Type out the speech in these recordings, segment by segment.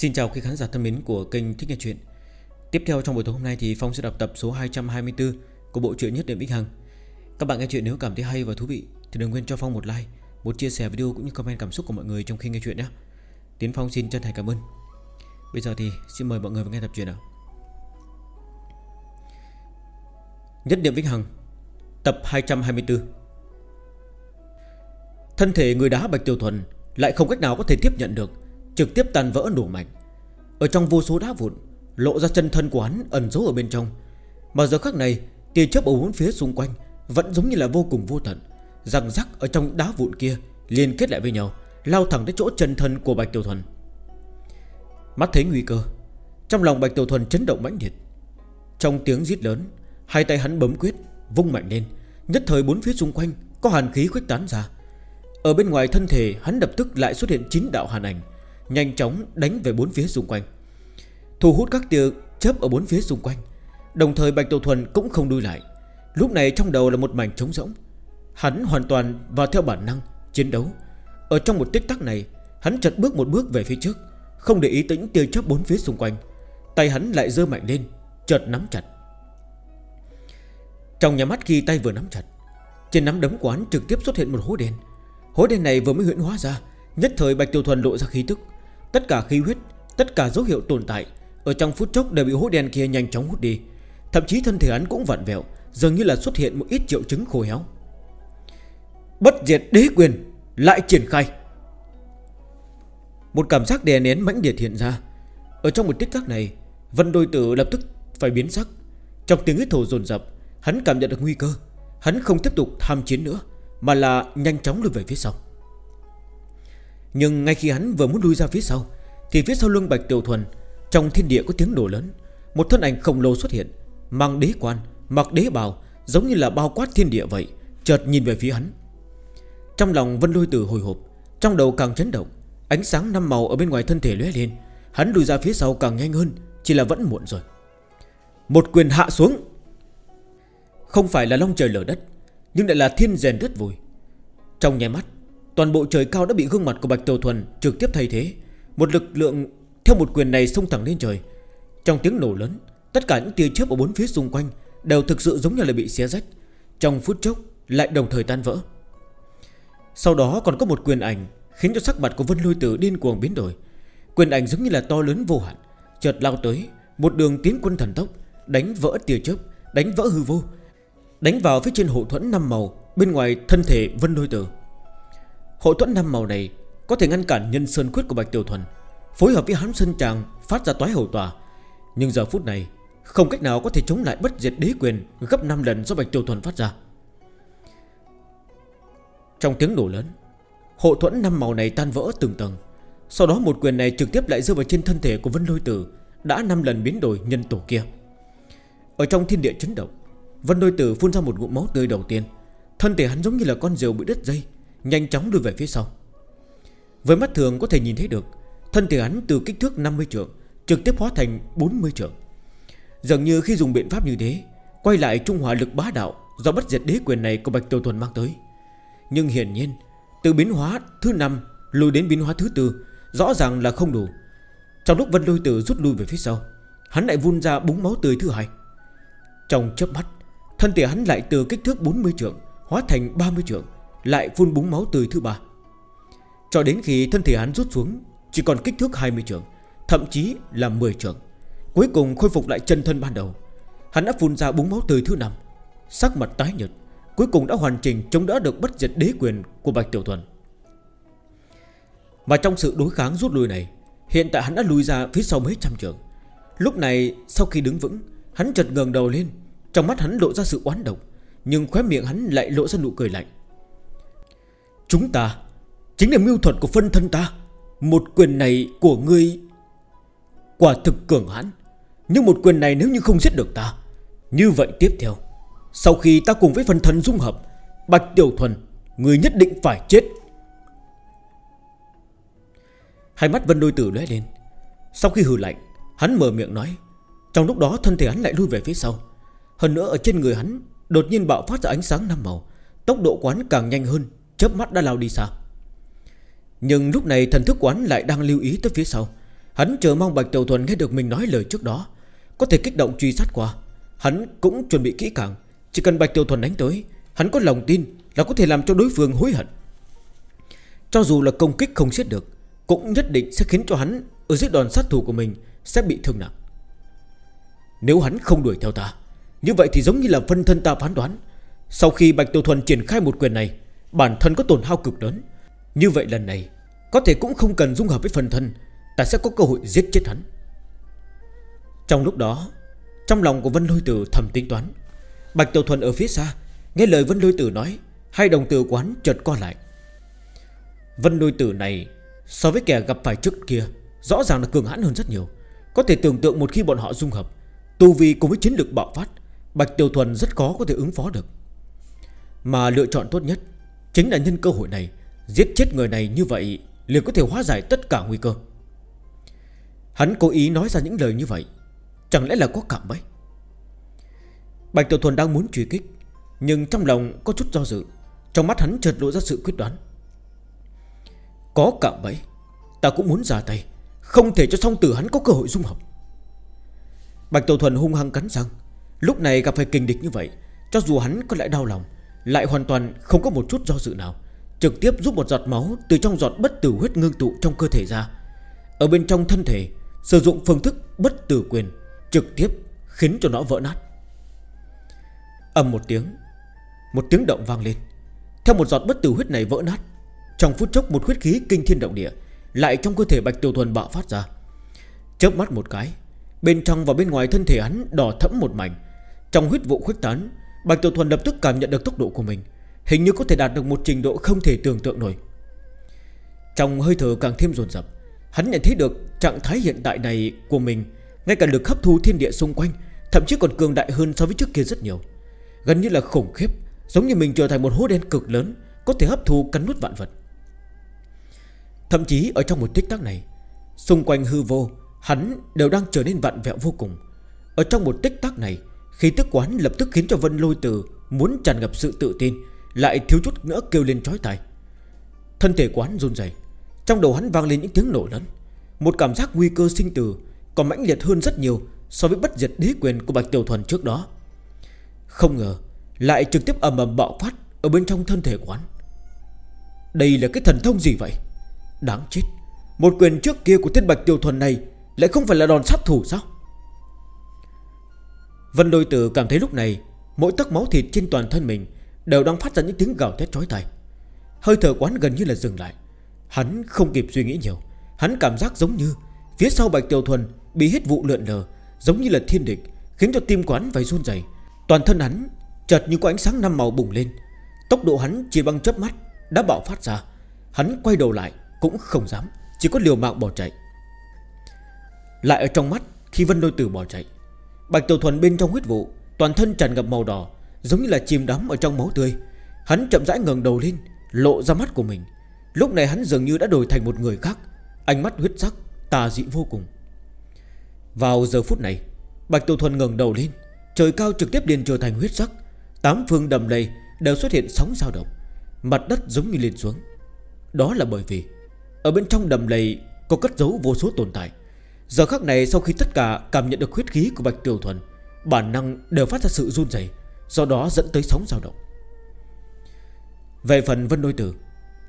Xin chào quý khán giả thân mến của kênh Thích Nghe Chuyện. Tiếp theo trong buổi tối hôm nay thì Phong sẽ đọc tập số 224 của bộ truyện nhất điểm Vĩnh Hằng. Các bạn nghe chuyện nếu cảm thấy hay và thú vị thì đừng quên cho Phong một like, một chia sẻ video cũng như comment cảm xúc của mọi người trong khi nghe chuyện nhé. Tiến Phong xin chân thành cảm ơn. Bây giờ thì xin mời mọi người vào nghe tập truyện nào. Nhất điểm Vĩnh Hằng Tập 224 Thân thể người đá Bạch Tiểu Thuần lại không cách nào có thể tiếp nhận được. Trực tiếp tàn vỡ nổ mạnh Ở trong vô số đá vụn, Lộ ra chân thân của hắn ẩn giấu ở bên trong. Mà giờ khắc này, tia chớp ở bốn phía xung quanh Vẫn giống như là vô cùng vô tận. Răng rắc ở trong đá vụn kia Liên kết lại với nhau, Lao thẳng đến chỗ chân thân của Bạch Tiểu Thuần. Mắt thấy nguy cơ, Trong lòng Bạch Tiểu Thuần chấn động mãnh liệt. Trong tiếng rít lớn, Hai tay hắn bấm quyết, Vung mạnh lên. Nhất thời bốn phía xung quanh Có hàn khí khuếch tán ra. Ở bên ngoài thân thể hắn lập tức lại xuất hiện chín đạo hàn ảnh. Nhanh chóng đánh về bốn phía xung quanh. Thu hút các tia chớp ở bốn phía xung quanh. Đồng thời Bạch Tiểu Thuần cũng không đuôi lại. Lúc này trong đầu là một mảnh trống rỗng. Hắn hoàn toàn vào theo bản năng Chiến đấu. Ở trong một tích tắc này, Hắn chợt bước một bước về phía trước, Không để ý tĩnh tia chớp bốn phía xung quanh. Tay hắn lại dơ mạnh lên, Chợt nắm chặt. Trong nhà mắt khi tay vừa nắm chặt, Trên nắm đấm quán trực tiếp xuất hiện một hố đen. Hố đen này vừa mới huyện hóa ra, Nhất thời Bạch Tiểu Thuần lộ ra khí tức. Tất cả khí huyết, Tất cả dấu hiệu tồn tại, Ở trong phút chốc đều bị hố đen kia nhanh chóng hút đi. Thậm chí thân thể hắn cũng vặn vẹo, Dường như là xuất hiện một ít triệu chứng khô héo. Bất diệt đế quyền Lại triển khai. Một cảm giác đè nén mãnh liệt hiện ra. Ở trong một tích tắc này Vân đôi tử lập tức phải biến sắc. Trong tiếng hít thổ dồn dập, Hắn cảm nhận được nguy cơ. Hắn không tiếp tục tham chiến nữa, Mà là nhanh chóng lùi về phía sau. Nhưng ngay khi hắn vừa muốn lui ra phía sau Thì phía sau lưng Bạch Tiểu Thuần Trong thiên địa có tiếng nổ lớn Một thân ảnh khổng lồ xuất hiện Mang đế quan, mặc đế bào Giống như là bao quát thiên địa vậy Chợt nhìn về phía hắn. Trong lòng Vân Lôi Tử hồi hộp Trong đầu càng chấn động Ánh sáng năm màu ở bên ngoài thân thể lóe lên Hắn lùi ra phía sau càng nhanh hơn Chỉ là vẫn muộn rồi. Một quyền hạ xuống! Không phải là long trời lở đất Nhưng lại là thiên rèn đất vùi. Trong nháy mắt Toàn bộ trời cao đã bị gương mặt của Bạch Tiểu Thuần trực tiếp thay thế. Một lực lượng theo một quyền này xông thẳng lên trời. Trong tiếng nổ lớn, Tất cả những tia chớp ở bốn phía xung quanh Đều thực sự giống như là bị xé rách. Trong phút chốc, lại đồng thời tan vỡ. Sau đó còn có một quyền ảnh Khiến cho sắc mặt của Vân Lôi Tử điên cuồng biến đổi. Quyền ảnh giống như là to lớn vô hạn, Chợt lao tới, Một đường tiến quân thần tốc, Đánh vỡ tia chớp, Đánh vỡ hư vô, Đánh vào phía trên hộ thuẫn năm màu, Bên ngoài thân thể Vân Lôi Tử. Hội thuẫn năm màu này Có thể ngăn cản nhân sơn quyết của Bạch Tiểu Thuần, Phối hợp với hắn sơn tràng Phát ra toái hầu tòa. Nhưng giờ phút này, Không cách nào có thể chống lại bất diệt đế quyền Gấp 5 lần do Bạch Tiểu Thuần phát ra. Trong tiếng nổ lớn Hộ thuẫn năm màu này tan vỡ từng tầng. Sau đó một quyền này trực tiếp lại rơi vào trên thân thể của Vân Lôi Tử, Đã 5 lần biến đổi nhân tổ kia. Ở trong thiên địa chấn động, Vân Lôi Tử phun ra một ngụm máu tươi đầu tiên. Thân thể hắn giống như là con rìu bị đứt dây. Nhanh chóng đưa về phía sau. Với mắt thường có thể nhìn thấy được, Thân thể hắn từ kích thước 50 trượng Trực tiếp hóa thành 40 trượng. Dường như khi dùng biện pháp như thế, Quay lại trung hòa lực bá đạo Do bất diệt đế quyền này của Bạch Tiểu Thuần mang tới. Nhưng hiển nhiên, Từ biến hóa thứ 5 Lùi đến biến hóa thứ tư Rõ ràng là không đủ. Trong lúc Vân Lôi Tử rút lui về phía sau, Hắn lại vun ra búng máu tươi thứ hai. Trong chớp mắt, Thân thể hắn lại từ kích thước 40 trượng Hóa thành 30 trượng. Lại phun búng máu tươi thứ ba. Cho đến khi thân thể hắn rút xuống, Chỉ còn kích thước 20 trường, Thậm chí là 10 trường. Cuối cùng khôi phục lại chân thân ban đầu. Hắn đã phun ra búng máu tươi thứ năm. Sắc mặt tái nhật Cuối cùng đã hoàn chỉnh chống đỡ được bất diệt đế quyền của Bạch Tiểu Thuần. Mà trong sự đối kháng rút lui này, Hiện tại hắn đã lùi ra phía sau mấy trăm trường. Lúc này, sau khi đứng vững, Hắn chợt ngường đầu lên, Trong mắt hắn lộ ra sự oán độc, Nhưng khóe miệng hắn lại lộ ra nụ cười lạnh. Chúng ta, Chính là mưu thuật của phân thân ta, Một quyền này của ngươi. Quả thực cường hãn, Nhưng một quyền này nếu như không giết được ta, Như vậy tiếp theo, Sau khi ta cùng với phân thân dung hợp, Bạch Tiểu Thuần, Ngươi nhất định phải chết. Hai mắt Vân Đôi Tử lóe lên. Sau khi hừ lạnh, Hắn mở miệng nói. Trong lúc đó, thân thể hắn lại lui về phía sau. Hơn nữa, ở trên người hắn, Đột nhiên bạo phát ra ánh sáng năm màu. Tốc độ quán càng nhanh hơn chớp mắt đã lao đi xa. Nhưng lúc này thần thức quán lại đang lưu ý tới phía sau. Hắn chờ mong Bạch Tiểu Thuần nghe được mình nói lời trước đó, Có thể kích động truy sát qua. Hắn cũng chuẩn bị kỹ càng. Chỉ cần Bạch Tiểu Thuần đánh tới, Hắn có lòng tin là có thể làm cho đối phương hối hận. Cho dù là công kích không giết được, Cũng nhất định sẽ khiến cho hắn Ở dưới đòn sát thủ của mình Sẽ bị thương nặng. Nếu hắn không đuổi theo ta, Như vậy thì giống như là phân thân ta phán đoán. Sau khi Bạch Tiểu Thuần triển khai một quyền này Bản thân có tổn hao cực lớn. Như vậy lần này, Có thể cũng không cần dung hợp với phần thân, Ta sẽ có cơ hội giết chết hắn. Trong lúc đó, Trong lòng của Vân Lôi Tử thầm tính toán. Bạch Tiểu Thuần ở phía xa, Nghe lời Vân Lôi Tử nói, Hai đồng tử quán chợt co lại. Vân Lôi Tử này, So với kẻ gặp phải trước kia, Rõ ràng là cường hãn hơn rất nhiều. Có thể tưởng tượng một khi bọn họ dung hợp Tù vi cùng với chiến lược bạo phát, Bạch Tiểu Thuần rất khó có thể ứng phó được. Mà lựa chọn tốt nhất Chính là nhân cơ hội này, Giết chết người này như vậy liền có thể hóa giải tất cả nguy cơ. Hắn cố ý nói ra những lời như vậy, Chẳng lẽ là có cảm ấy? Bạch Tiểu Thuần đang muốn truy kích, Nhưng trong lòng có chút do dự, Trong mắt hắn chợt lộ ra sự quyết đoán. Có cảm bẫy Ta cũng muốn ra tay, Không thể cho song tử hắn có cơ hội dung hợp. Bạch Tiểu Thuần hung hăng cắn răng, Lúc này gặp phải kình địch như vậy, Cho dù hắn có lại đau lòng lại hoàn toàn không có một chút do dự nào, Trực tiếp giúp một giọt máu Từ trong giọt bất tử huyết ngưng tụ trong cơ thể ra. Ở bên trong thân thể, Sử dụng phương thức bất tử quyền Trực tiếp khiến cho nó vỡ nát. Âm một tiếng Một tiếng động vang lên. Theo một giọt bất tử huyết này vỡ nát, Trong phút chốc một huyết khí kinh thiên động địa Lại trong cơ thể Bạch Tiểu Thuần bạo phát ra. Chớp mắt một cái, Bên trong và bên ngoài thân thể hắn đỏ thẫm một mảnh, Trong huyết vụ khuếch tán Bạch Tiểu Thuần lập tức cảm nhận được tốc độ của mình, Hình như có thể đạt được một trình độ không thể tưởng tượng nổi. Trong hơi thở càng thêm dồn dập, Hắn nhận thấy được trạng thái hiện tại này của mình, Ngay cả lực hấp thu thiên địa xung quanh, Thậm chí còn cường đại hơn so với trước kia rất nhiều. Gần như là khủng khiếp, Giống như mình trở thành một hố đen cực lớn, Có thể hấp thu cắn nuốt vạn vật. Thậm chí ở trong một tích tắc này, Xung quanh hư vô, Hắn đều đang trở nên vạn vẹo vô cùng. Ở trong một tích tắc này khi tức quán lập tức khiến cho Vân Lôi Tử Muốn tràn ngập sự tự tin, Lại thiếu chút nữa kêu lên trói tài Thân thể quán run dày Trong đầu hắn vang lên những tiếng nổ lớn. Một cảm giác nguy cơ sinh tử Còn mãnh liệt hơn rất nhiều So với bất diệt đế quyền của Bạch Tiểu Thuần trước đó. Không ngờ, Lại trực tiếp ầm ầm bạo phát Ở bên trong thân thể quán Đây là cái thần thông gì vậy? Đáng chết, Một quyền trước kia của tên Bạch Tiểu Thuần này Lại không phải là đòn sát thủ sao? Vân đôi tử cảm thấy lúc này, Mỗi tấc máu thịt trên toàn thân mình Đều đang phát ra những tiếng gào thét trói tay Hơi thở quán gần như là dừng lại. Hắn không kịp suy nghĩ nhiều. Hắn cảm giác giống như Phía sau Bạch Tiểu Thuần bị hết vụ lượn lờ, Giống như là thiên địch, Khiến cho tim quán phải run dày Toàn thân hắn chợt như có ánh sáng năm màu bùng lên. Tốc độ hắn chỉ bằng chớp mắt Đã bạo phát ra. Hắn quay đầu lại cũng không dám, Chỉ có liều mạng bỏ chạy. Lại ở trong mắt, khi Vân Đôi Tử bỏ chạy Bạch Tiểu Thuần bên trong huyết vụ, Toàn thân tràn ngập màu đỏ, Giống như là chìm đắm ở trong máu tươi. Hắn chậm rãi ngẩng đầu lên, Lộ ra mắt của mình. Lúc này hắn dường như đã đổi thành một người khác, Ánh mắt huyết sắc, tà dị vô cùng. Vào giờ phút này, Bạch Tiểu Thuần ngẩng đầu lên, Trời cao trực tiếp liền trở thành huyết sắc. Tám phương đầm đầy đều xuất hiện sóng dao động, Mặt đất giống như liền xuống. Đó là bởi vì, Ở bên trong đầm lầy có cất giấu vô số tồn tại. Giờ khắc này, sau khi tất cả cảm nhận được huyết khí của Bạch Tiểu Thuần, Bản năng đều phát ra sự run dày Do đó dẫn tới sóng dao động. Về phần Vân Đôi Tử,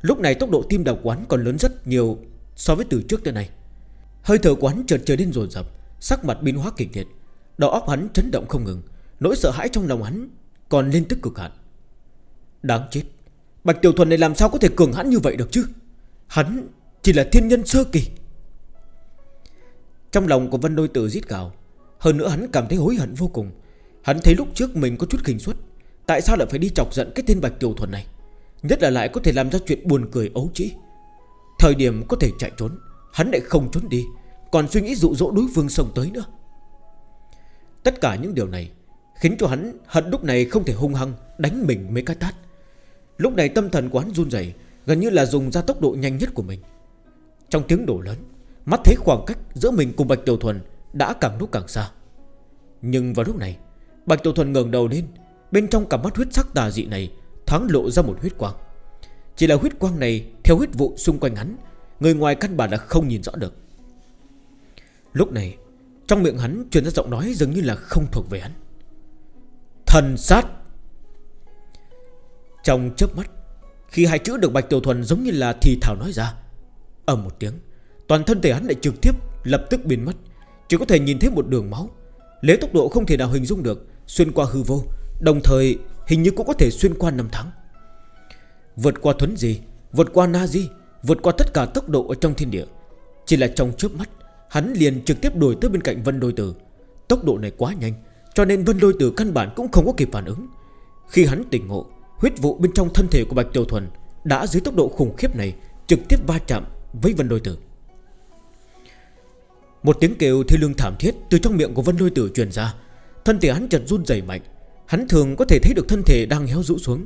Lúc này tốc độ tim đập quán còn lớn rất nhiều So với từ trước tới nay. Hơi thở quán chợt trở nên rồn rập Sắc mặt biến hóa kịch liệt, Đầu óc hắn chấn động không ngừng, Nỗi sợ hãi trong lòng hắn còn lên tức cực hạn. Đáng chết, Bạch Tiểu Thuần này làm sao có thể cường hãn như vậy được chứ? Hắn chỉ là thiên nhân sơ kỳ trong lòng của Vân Đôi Tử rít gào. Hơn nữa hắn cảm thấy hối hận vô cùng. Hắn thấy lúc trước mình có chút khinh suất, Tại sao lại phải đi chọc giận cái tên Bạch Tiểu Thuần này? Nhất là lại có thể làm ra chuyện buồn cười ấu trĩ. Thời điểm có thể chạy trốn, Hắn lại không trốn đi, Còn suy nghĩ dụ dỗ đối phương sông tới nữa. Tất cả những điều này Khiến cho hắn hận lúc này không thể hung hăng Đánh mình mấy cái tát. Lúc này tâm thần của hắn run dày Gần như là dùng ra tốc độ nhanh nhất của mình. Trong tiếng đổ lớn Mắt thấy khoảng cách giữa mình cùng Bạch Tiểu Thuần Đã càng lúc càng xa. Nhưng vào lúc này, Bạch Tiểu Thuần ngẩng đầu lên, Bên trong cả mắt huyết sắc tà dị này Thoáng lộ ra một huyết quang. Chỉ là huyết quang này, theo huyết vụ xung quanh hắn, Người ngoài căn bản là không nhìn rõ được. Lúc này, Trong miệng hắn truyền ra giọng nói dường như là không thuộc về hắn. Thần sát! Trong chớp mắt, Khi hai chữ được Bạch Tiểu Thuần giống như là thì thảo nói ra ở một tiếng Toàn thân thể hắn lại trực tiếp Lập tức biến mất. Chỉ có thể nhìn thấy một đường máu. Lấy tốc độ không thể nào hình dung được Xuyên qua hư vô. Đồng thời hình như cũng có thể xuyên qua năm tháng. Vượt qua thuấn gì Vượt qua na gì, Vượt qua tất cả tốc độ ở trong thiên địa. Chỉ là trong chớp mắt Hắn liền trực tiếp đuổi tới bên cạnh Vân Đôi Tử. Tốc độ này quá nhanh Cho nên Vân Đôi Tử căn bản cũng không có kịp phản ứng. Khi hắn tỉnh ngộ Huyết vụ bên trong thân thể của Bạch tiểu Thuần Đã dưới tốc độ khủng khiếp này Trực tiếp va chạm với Vân Đôi Tử. Một tiếng kêu thiêu lương thảm thiết Từ trong miệng của Vân Lôi Tử truyền ra. Thân thể hắn chật run dày mạnh. Hắn thường có thể thấy được thân thể đang héo rũ xuống.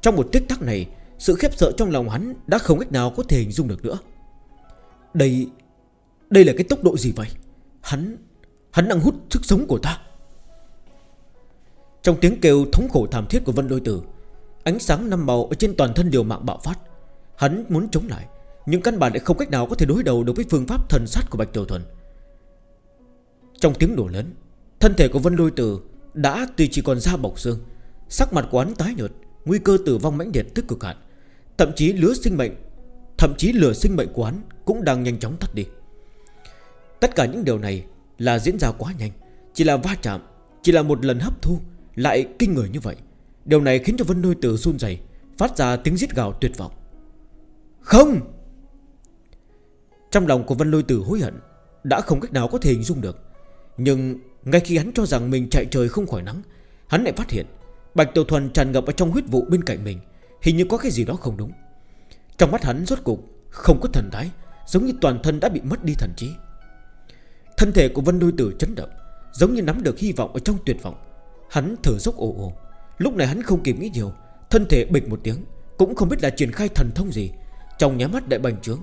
Trong một tích tắc này, Sự khiếp sợ trong lòng hắn đã không cách nào có thể hình dung được nữa. Đây Đây là cái tốc độ gì vậy? Hắn Hắn đang hút sức sống của ta. Trong tiếng kêu thống khổ thảm thiết của Vân Lôi Tử, Ánh sáng năm màu ở trên toàn thân điều mạng bạo phát. Hắn muốn chống lại, Nhưng căn bản lại không cách nào có thể đối đầu được với phương pháp thần sát của Bạch Tiểu Thuần. Trong tiếng nổ lớn, Thân thể của Vân Lôi Tử Đã tuy chỉ còn da bọc xương, Sắc mặt của hắn tái nhợt, Nguy cơ tử vong mãnh liệt tức cực hạn. Thậm chí lửa sinh mệnh, Thậm chí lửa sinh mệnh quán Cũng đang nhanh chóng tắt đi. Tất cả những điều này là diễn ra quá nhanh, Chỉ là va chạm, Chỉ là một lần hấp thu Lại kinh người như vậy. Điều này khiến cho Vân Lôi Tử run dày Phát ra tiếng giết gào tuyệt vọng. Không! Trong lòng của Vân Lôi Tử hối hận, Đã không cách nào có thể hình dung được. Nhưng ngay khi hắn cho rằng mình chạy trời không khỏi nắng, Hắn lại phát hiện Bạch Tiểu Thuần tràn ngập ở trong huyết vụ bên cạnh mình, Hình như có cái gì đó không đúng. Trong mắt hắn rốt cục không có thần thái, Giống như toàn thân đã bị mất đi thần trí. Thân thể của Vân Đôi Tử chấn động, Giống như nắm được hy vọng ở trong tuyệt vọng. Hắn thở dốc ồ ồ. Lúc này hắn không kịp nghĩ nhiều, Thân thể bịch một tiếng, Cũng không biết là triển khai thần thông gì. Trong nhá mắt đại bành trướng,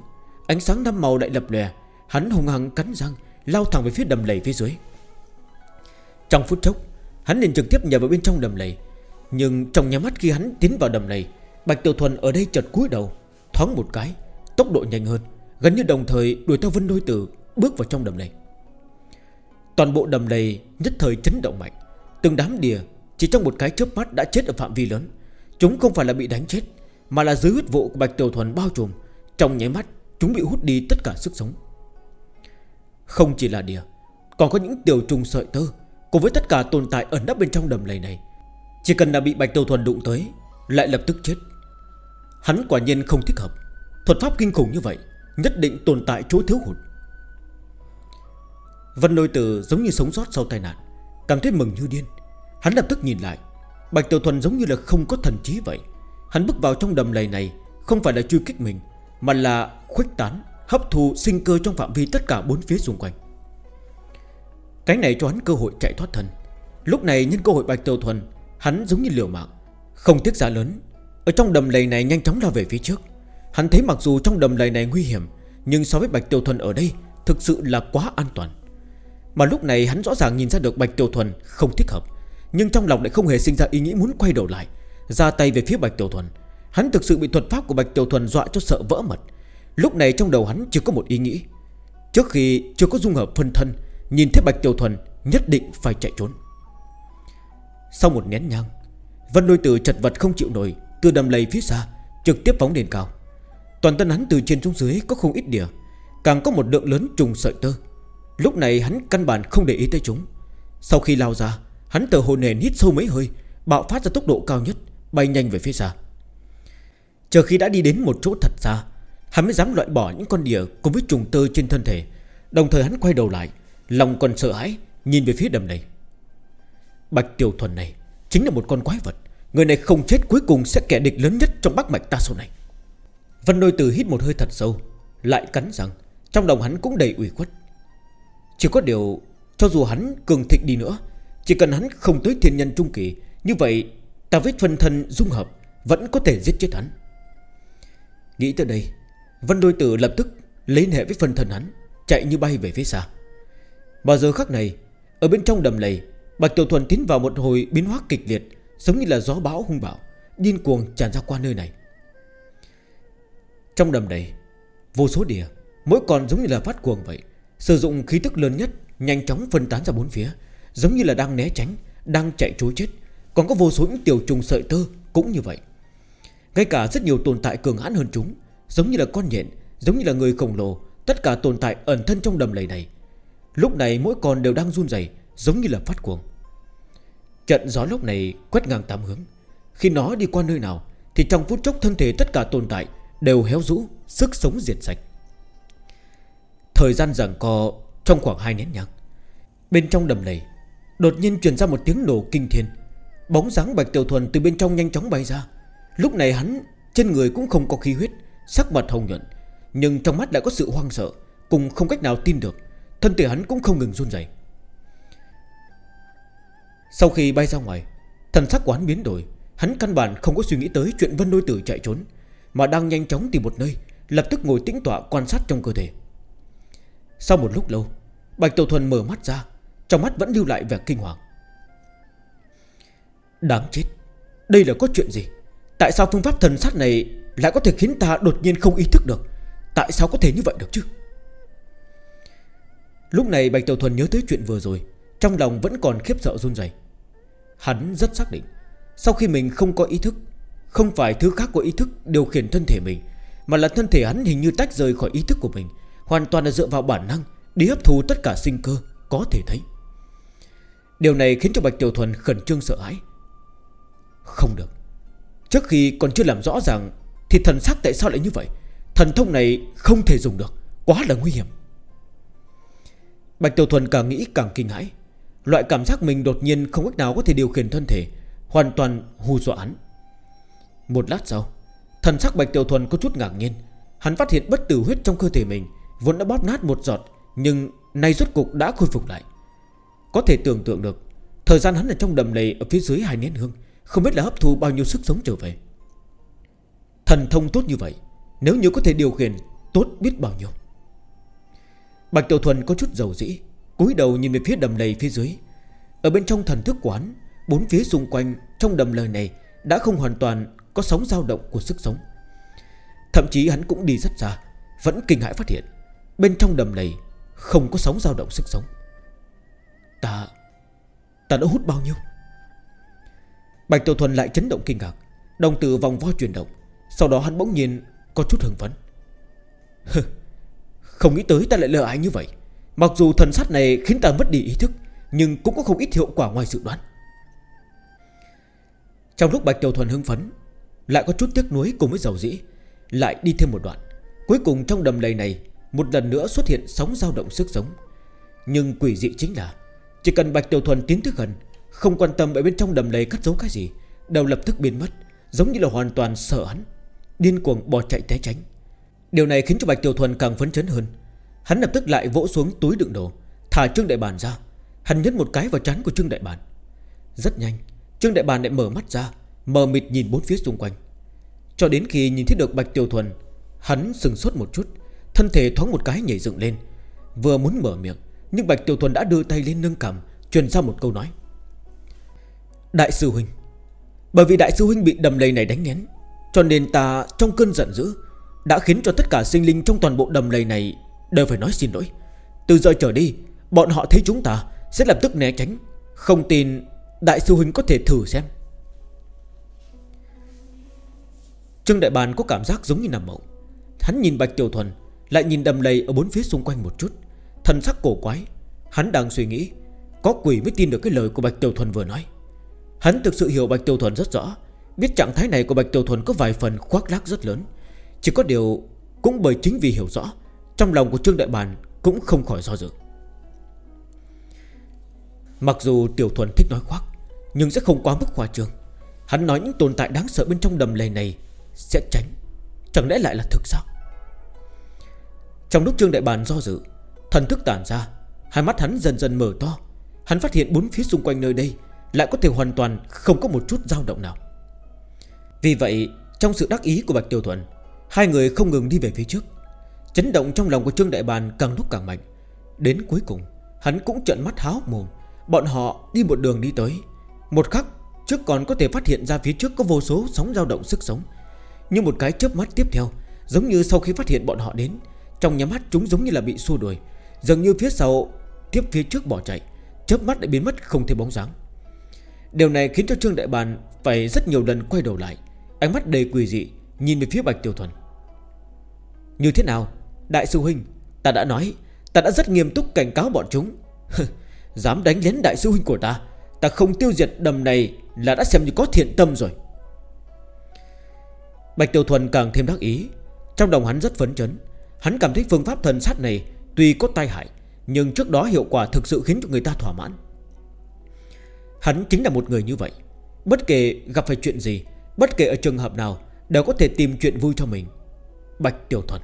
Ánh sáng năm màu đại lập lè Hắn hùng hằng cắn răng Lao thẳng về phía đầm lầy phía dưới. Trong phút chốc, Hắn liền trực tiếp nhảy vào bên trong đầm lầy. Nhưng trong nháy mắt khi hắn tiến vào đầm lầy, Bạch Tiểu Thuần ở đây chợt cúi đầu, Thoáng một cái, Tốc độ nhanh hơn, Gần như đồng thời đuổi theo Vân Đôi Tử Bước vào trong đầm lầy. Toàn bộ đầm lầy nhất thời chấn động mạnh. Từng đám đìa chỉ trong một cái chớp mắt đã chết ở phạm vi lớn. Chúng không phải là bị đánh chết, Mà là dưới huyết vụ của Bạch Tiểu Thuần bao trùm. Trong nháy mắt, chúng bị hút đi tất cả sức sống. Không chỉ là đìa, Còn có những tiểu trùng sợi tơ Cùng với tất cả tồn tại ẩn nấp bên trong đầm lầy này. Chỉ cần là bị Bạch Tiêu Thuần đụng tới, Lại lập tức chết. Hắn quả nhiên không thích hợp. Thuật pháp kinh khủng như vậy, Nhất định tồn tại chỗ thiếu hụt. Vân nội tử giống như sống sót sau tai nạn Cảm thấy mừng như điên. Hắn lập tức nhìn lại, Bạch tiêu Thuần giống như là không có thần trí vậy. Hắn bước vào trong đầm lầy này Không phải là truy kích mình, Mà là khuếch tán. Hấp thụ sinh cơ trong phạm vi tất cả bốn phía xung quanh. Cái này cho hắn cơ hội chạy thoát thân. Lúc này nhân cơ hội Bạch Tiêu Thuần, Hắn giống như liều mạng, Không tiếc giá lớn. Ở trong đầm lầy này nhanh chóng lao về phía trước. Hắn thấy mặc dù trong đầm lầy này nguy hiểm, Nhưng so với Bạch Tiêu Thuần ở đây, Thực sự là quá an toàn. Mà lúc này hắn rõ ràng nhìn ra được Bạch Tiêu Thuần không thích hợp, Nhưng trong lòng lại không hề sinh ra ý nghĩ muốn quay đầu lại, Ra tay về phía Bạch Tiêu Thuần. Hắn thực sự bị thuật pháp của Bạch Tiểu Thuần dọa cho sợ vỡ mật. Lúc này trong đầu hắn chỉ có một ý nghĩ. Trước khi chưa có dung hợp phân thân, Nhìn thấy Bạch Tiểu Thuần Nhất định phải chạy trốn. Sau một nén nhang, Vân đôi tử chật vật không chịu nổi, Từ đầm lầy phía xa, Trực tiếp phóng đền cao. Toàn thân hắn từ trên xuống dưới có không ít đỉa Càng có một lượng lớn trùng sợi tơ. Lúc này hắn căn bản không để ý tới chúng. Sau khi lao ra, Hắn tờ hồ nền hít sâu mấy hơi, Bạo phát ra tốc độ cao nhất, Bay nhanh về phía xa. Chờ khi đã đi đến một chỗ thật xa Hắn mới dám loại bỏ những con đỉa Cùng với trùng tơ trên thân thể. Đồng thời hắn quay đầu lại, Lòng còn sợ hãi, Nhìn về phía đầm này. Bạch Tiểu Thuần này, Chính là một con quái vật. Người này không chết cuối cùng sẽ kẻ địch lớn nhất trong bắc mạch ta sau này. Vân Đôi Tử hít một hơi thật sâu, Lại cắn răng, Trong lòng hắn cũng đầy ủy khuất. Chỉ có điều, Cho dù hắn cường thịnh đi nữa, Chỉ cần hắn không tới thiên nhân trung kỳ, Như vậy ta với phân thân dung hợp Vẫn có thể giết chết hắn. Nghĩ tới đây Vân đôi tử lập tức Lấy hệ với phần thân hắn, Chạy như bay về phía xa. Và giờ khắc này, Ở bên trong đầm lầy, Bạch Tiểu Thuần tiến vào một hồi biến hóa kịch liệt, Giống như là gió bão hung bão Điên cuồng tràn ra qua nơi này. Trong đầm đầy Vô số đìa, Mỗi con giống như là phát cuồng vậy, Sử dụng khí tức lớn nhất, Nhanh chóng phân tán ra bốn phía, Giống như là đang né tránh, Đang chạy trối chết, Còn có vô số những tiểu trùng sợi tơ Cũng như vậy. Ngay cả rất nhiều tồn tại cường hãn hơn chúng Giống như là con nhện Giống như là người khổng lồ Tất cả tồn tại ẩn thân trong đầm lầy này. Lúc này mỗi con đều đang run rẩy Giống như là phát cuồng. Trận gió lốc này quét ngang tám hướng. Khi nó đi qua nơi nào Thì trong phút chốc thân thể tất cả tồn tại Đều héo rũ, sức sống diệt sạch. Thời gian giảng co Trong khoảng hai nén nhạc Bên trong đầm lầy Đột nhiên truyền ra một tiếng nổ kinh thiên. Bóng dáng Bạch Tiểu Thuần từ bên trong nhanh chóng bay ra. Lúc này hắn trên người cũng không có khí huyết Sắc mặt hồng nhuận, Nhưng trong mắt lại có sự hoang sợ, Cùng không cách nào tin được. Thân thể hắn cũng không ngừng run rẩy. Sau khi bay ra ngoài, Thần sắc quán biến đổi. Hắn căn bản không có suy nghĩ tới chuyện Vân Lôi Tử chạy trốn, Mà đang nhanh chóng tìm một nơi, Lập tức ngồi tĩnh tọa quan sát trong cơ thể. Sau một lúc lâu, Bạch Tiểu Thuần mở mắt ra, Trong mắt vẫn lưu lại vẻ kinh hoàng. Đáng chết, Đây là có chuyện gì? Tại sao phương pháp thần sát này lại có thể khiến ta đột nhiên không ý thức được. Tại sao có thể như vậy được chứ? Lúc này Bạch Tiểu Thuần nhớ tới chuyện vừa rồi, Trong lòng vẫn còn khiếp sợ run rẩy. Hắn rất xác định, Sau khi mình không có ý thức, Không phải thứ khác của ý thức điều khiển thân thể mình, Mà là thân thể hắn hình như tách rời khỏi ý thức của mình, Hoàn toàn là dựa vào bản năng Đi hấp thu tất cả sinh cơ Có thể thấy. Điều này khiến cho Bạch Tiểu Thuần khẩn trương sợ hãi. Không được. Trước khi còn chưa làm rõ ràng thì thần sắc tại sao lại như vậy? Thần thông này không thể dùng được, Quá là nguy hiểm. Bạch Tiểu Thuần càng nghĩ càng kinh hãi. Loại cảm giác mình đột nhiên không cách nào có thể điều khiển thân thể, Hoàn toàn hù dọa hắn. Một lát sau, Thần sắc Bạch Tiểu Thuần có chút ngạc nhiên. Hắn phát hiện bất tử huyết trong cơ thể mình Vốn đã bóp nát một giọt, Nhưng nay rốt cục đã khôi phục lại. Có thể tưởng tượng được, Thời gian hắn ở trong đầm lầy ở phía dưới hai nén hương, Không biết là hấp thu bao nhiêu sức sống trở về. Thần thông tốt như vậy, Nếu như có thể điều khiển Tốt biết bao nhiêu. Bạch Tiểu Thuần có chút dầu dĩ, cúi đầu nhìn về phía đầm lầy phía dưới. Ở bên trong thần thức quán, Bốn phía xung quanh trong đầm lầy này Đã không hoàn toàn có sóng dao động của sức sống. Thậm chí hắn cũng đi rất xa, Vẫn kinh hãi phát hiện Bên trong đầm lầy Không có sóng dao động sức sống. Ta Ta đã hút bao nhiêu? Bạch Tiểu Thuần lại chấn động kinh ngạc, Đồng tử vòng vo chuyển động sau đó hắn bỗng nhiên có chút hưng phấn. Không nghĩ tới ta lại lừa ai như vậy. Mặc dù thần sát này khiến ta mất đi ý thức, Nhưng cũng có không ít hiệu quả ngoài dự đoán. Trong lúc Bạch Tiểu Thuần hưng phấn, Lại có chút tiếc nuối cùng với dầu dĩ, Lại đi thêm một đoạn. Cuối cùng trong đầm lầy này, Một lần nữa xuất hiện sóng dao động sức sống. Nhưng quỷ dị chính là, Chỉ cần Bạch Tiểu Thuần tiến tới gần, Không quan tâm ở bên trong đầm lầy cất giấu cái gì, Đều lập tức biến mất, Giống như là hoàn toàn sợ hắn. Điên cuồng bò chạy té tránh. Điều này khiến cho Bạch Tiểu Thuần càng phấn chấn hơn. Hắn lập tức lại vỗ xuống túi đựng đồ, Thả Trương Đại bản ra. Hắn nhấn một cái vào trán của Trương Đại bản. Rất nhanh, Trương Đại bản lại mở mắt ra, Mờ mịt nhìn bốn phía xung quanh. Cho đến khi nhìn thấy được Bạch Tiểu Thuần, Hắn sừng sốt một chút, Thân thể thoáng một cái nhảy dựng lên. Vừa muốn mở miệng, Nhưng Bạch Tiểu Thuần đã đưa tay lên nâng cằm, Truyền ra một câu nói. Đại sư Huynh. Bởi vì Đại sư Huynh bị đầm lầy này đánh nén cho nên ta trong cơn giận dữ Đã khiến cho tất cả sinh linh trong toàn bộ đầm lầy này Đều phải nói xin lỗi. Từ giờ trở đi, Bọn họ thấy chúng ta sẽ lập tức né tránh. Không tin Đại sư Huynh có thể thử xem. Trương Đại Bàn có cảm giác giống như nằm mộng. Hắn nhìn Bạch Tiểu Thuần, Lại nhìn đầm lầy ở bốn phía xung quanh một chút. Thần sắc cổ quái, Hắn đang suy nghĩ, Có quỷ mới tin được cái lời của Bạch Tiểu Thuần vừa nói. Hắn thực sự hiểu Bạch Tiểu Thuần rất rõ Biết trạng thái này của Bạch Tiểu Thuần có vài phần khoác lác rất lớn. Chỉ có điều cũng bởi chính vì hiểu rõ, Trong lòng của Trương Đại Bàn cũng không khỏi do dự. Mặc dù Tiểu Thuần thích nói khoác, Nhưng sẽ không quá mức khoa trương. Hắn nói những tồn tại đáng sợ bên trong đầm lầy này Sẽ tránh, Chẳng lẽ lại là thực sao? Trong lúc Trương Đại Bàn do dự, Thần thức tản ra, Hai mắt hắn dần dần mở to. Hắn phát hiện bốn phía xung quanh nơi đây Lại có thể hoàn toàn không có một chút dao động nào. Vì vậy, trong sự đắc ý của Bạch Tiêu Thuận Hai người không ngừng đi về phía trước. Chấn động trong lòng của Trương Đại Bàn càng lúc càng mạnh. Đến cuối cùng, Hắn cũng trợn mắt háo mồm. Bọn họ đi một đường đi tới. Một khắc, trước còn có thể phát hiện ra phía trước Có vô số sóng dao động sức sống. Nhưng một cái chớp mắt tiếp theo, Giống như sau khi phát hiện bọn họ đến, Trong nhắm mắt chúng giống như là bị xua đuổi. Dường như phía sau, tiếp phía trước bỏ chạy, Chớp mắt đã biến mất không thấy bóng dáng. Điều này khiến cho Trương Đại Bàn Phải rất nhiều lần quay đầu lại. Ánh mắt đầy quỷ dị, Nhìn về phía Bạch Tiểu Thuần. Như thế nào, Đại sư Huynh? Ta đã nói, Ta đã rất nghiêm túc cảnh cáo bọn chúng. Dám đánh lén đại sư Huynh của ta Ta không tiêu diệt đầm này Là đã xem như có thiện tâm rồi. Bạch Tiểu Thuần càng thêm đắc ý, Trong lòng hắn rất phấn chấn. Hắn cảm thấy phương pháp thần sát này Tuy có tai hại, Nhưng trước đó hiệu quả thực sự khiến cho người ta thỏa mãn. Hắn chính là một người như vậy, Bất kể gặp phải chuyện gì Bất kể ở trường hợp nào, Đều có thể tìm chuyện vui cho mình. Bạch Tiểu Thuần.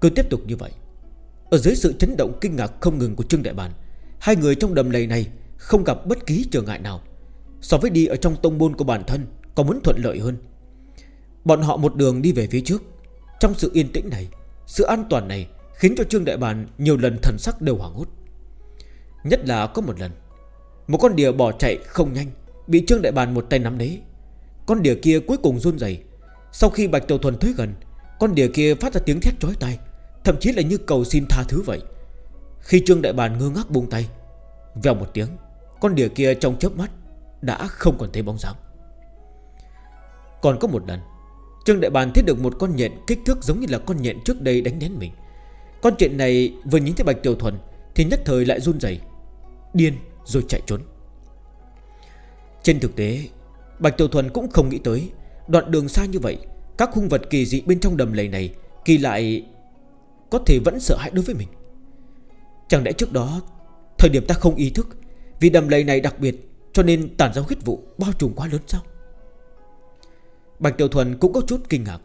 Cứ tiếp tục như vậy, Ở dưới sự chấn động kinh ngạc không ngừng của Trương Đại Bản, Hai người trong đầm lầy này Không gặp bất kỳ trở ngại nào. So với đi ở trong tông môn của bản thân, có muốn thuận lợi hơn. Bọn họ một đường đi về phía trước. Trong sự yên tĩnh này, Sự an toàn này Khiến cho Trương Đại Bản nhiều lần thần sắc đều hoảng hốt. Nhất là có một lần, Một con đìa bỏ chạy không nhanh, Bị Trương Đại Bản một tay nắm lấy con đỉa kia cuối cùng run rẩy. Sau khi Bạch Tiểu Thuần tới gần, Con đỉa kia phát ra tiếng thét trói tay Thậm chí là như cầu xin tha thứ vậy. Khi Trương Đại Bàn ngơ ngác buông tay, Vèo một tiếng, Con đỉa kia trong chớp mắt Đã không còn thấy bóng dáng. Còn có một lần, Trương Đại Bàn thấy được một con nhện kích thước giống như là con nhện trước đây đánh đến mình. Con chuyện này vừa nhìn thấy Bạch Tiểu Thuần Thì nhất thời lại run rẩy, Điên rồi chạy trốn. Trên thực tế Bạch Tiểu Thuần cũng không nghĩ tới. Đoạn đường xa như vậy, Các hung vật kỳ dị bên trong đầm lầy này Kỳ lại Có thể vẫn sợ hãi đối với mình. Chẳng lẽ trước đó, Thời điểm ta không ý thức, Vì đầm lầy này đặc biệt Cho nên tản ra huyết vụ bao trùm quá lớn sao? Bạch Tiểu Thuần cũng có chút kinh ngạc.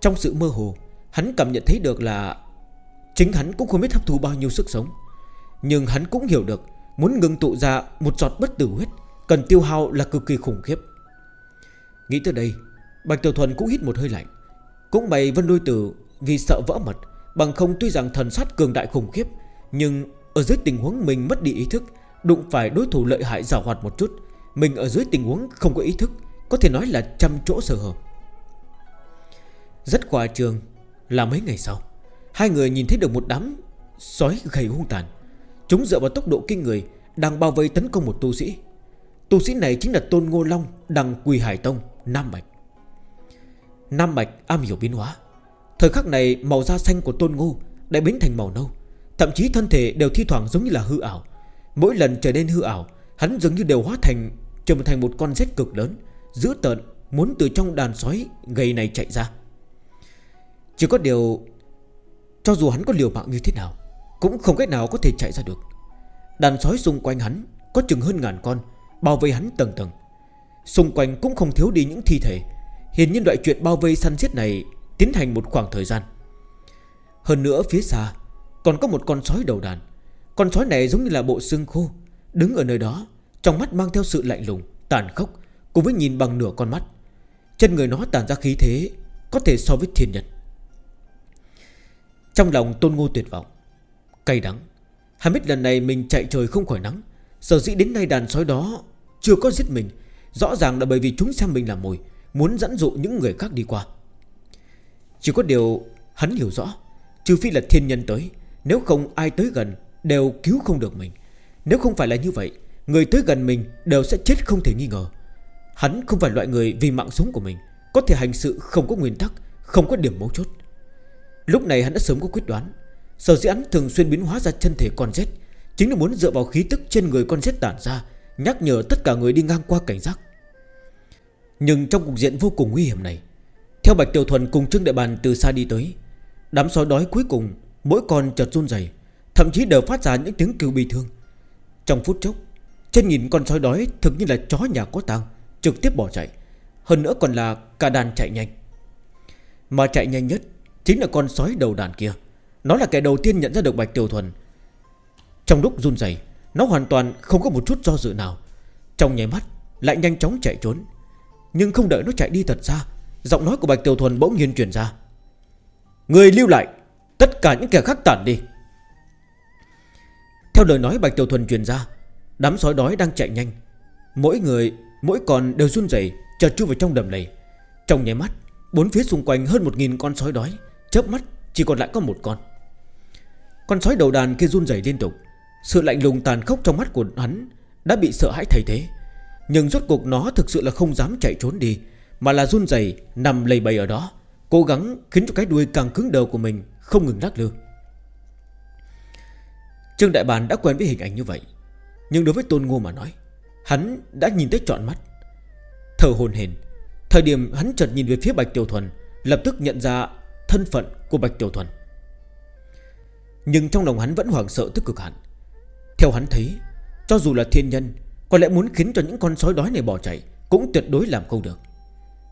Trong sự mơ hồ, Hắn cảm nhận thấy được là Chính hắn cũng không biết hấp thu bao nhiêu sức sống. Nhưng hắn cũng hiểu được, Muốn ngưng tụ ra một giọt bất tử huyết Cần tiêu hao là cực kỳ khủng khiếp. Nghĩ tới đây, Bạch Tiểu Thuần cũng hít một hơi lạnh. Cũng bày Vân Lôi Tử vì sợ vỡ mật, Bằng không tuy rằng thần sát cường đại khủng khiếp, Nhưng ở dưới tình huống mình mất đi ý thức, Đụng phải đối thủ lợi hại rào hoạt một chút, Mình ở dưới tình huống không có ý thức, Có thể nói là trăm chỗ sở hợp Rất quả trường, Là mấy ngày sau, Hai người nhìn thấy được một đám Sói gầy hung tàn. Chúng dựa vào tốc độ kinh người, Đang bao vây tấn công một tu sĩ. Tu sĩ này chính là Tôn Ngô Long, Đằng Quỳ Hải Tông. Nam mạch, Nam mạch am hiểu biến hóa. Thời khắc này màu da xanh của Tôn Ngô Đã biến thành màu nâu Thậm chí thân thể đều thi thoảng giống như là hư ảo. Mỗi lần trở nên hư ảo Hắn dường như đều hóa thành Trở thành một con rết cực lớn Dữ tợn muốn từ trong đàn sói gầy này chạy ra. Chỉ có điều Cho dù hắn có liều mạng như thế nào Cũng không cách nào có thể chạy ra được. Đàn sói xung quanh hắn Có chừng hơn ngàn con Bảo vệ hắn tầng tầng. Xung quanh cũng không thiếu đi những thi thể. Hiển nhiên loại chuyện bao vây săn giết này Tiến hành một khoảng thời gian. Hơn nữa phía xa Còn có một con sói đầu đàn. Con sói này giống như là bộ xương khô Đứng ở nơi đó Trong mắt mang theo sự lạnh lùng, tàn khốc Cùng với nhìn bằng nửa con mắt. Chân người nó tàn ra khí thế Có thể so với thiên nhật. Trong lòng tôn ngô tuyệt vọng Cay đắng. Hắn biết lần này mình chạy trời không khỏi nắng giờ dĩ đến nay đàn sói đó Chưa có giết mình Rõ ràng là bởi vì chúng xem mình là mồi, Muốn dẫn dụ những người khác đi qua. Chỉ có điều hắn hiểu rõ, Trừ phi là thiên nhân tới, Nếu không ai tới gần đều cứu không được mình. Nếu không phải là như vậy, Người tới gần mình đều sẽ chết không thể nghi ngờ. Hắn không phải loại người vì mạng sống của mình, Có thể hành sự không có nguyên tắc, Không có điểm mấu chốt. Lúc này hắn đã sớm có quyết đoán. Sở dĩ hắn thường xuyên biến hóa ra chân thể con rết Chính là muốn dựa vào khí tức trên người con rết tản ra Nhắc nhở tất cả người đi ngang qua cảnh giác. Nhưng trong cục diện vô cùng nguy hiểm này, Theo Bạch Tiểu Thuần cùng Trương Đại Bàn từ xa đi tới, Đám sói đói cuối cùng Mỗi con chợt run dày Thậm chí đều phát ra những tiếng kêu bị thương. Trong phút chốc, Trên nhìn con sói đói thực như là chó nhà có tang, Trực tiếp bỏ chạy, Hơn nữa còn là cả đàn chạy nhanh. Mà chạy nhanh nhất Chính là con sói đầu đàn kia, Nó là kẻ đầu tiên nhận ra được Bạch Tiểu Thuần. Trong lúc run dày nó hoàn toàn không có một chút do dự nào. Trong nháy mắt lại nhanh chóng chạy trốn. Nhưng không đợi nó chạy đi thật xa Giọng nói của Bạch Tiểu Thuần bỗng nhiên truyền ra. Người lưu lại Tất cả những kẻ khác tản đi. Theo lời nói Bạch Tiểu Thuần truyền ra Đám sói đói đang chạy nhanh. Mỗi người Mỗi con đều run dày Chợt chui vào trong đầm này, Trong nháy mắt Bốn phía xung quanh hơn 1.000 con sói đói Chớp mắt chỉ còn lại có một con. Con sói đầu đàn kia run dày liên tục. Sự lạnh lùng tàn khốc trong mắt của hắn Đã bị sợ hãi thay thế. Nhưng rốt cuộc nó thực sự là không dám chạy trốn đi, Mà là run dày nằm lầy bầy ở đó, Cố gắng khiến cho cái đuôi càng cứng đầu của mình Không ngừng lắc lư. Trương Đại Bàn đã quen với hình ảnh như vậy, Nhưng đối với Tôn Ngô mà nói, Hắn đã nhìn tới trọn mắt. Thở hồn hền Thời điểm hắn chợt nhìn về phía Bạch Tiểu Thuần, Lập tức nhận ra thân phận của Bạch Tiểu Thuần. Nhưng trong lòng hắn vẫn hoảng sợ tức cực hẳn theo hắn thấy, Cho dù là thiên nhân, Có lẽ muốn khiến cho những con sói đói này bỏ chạy Cũng tuyệt đối làm không được.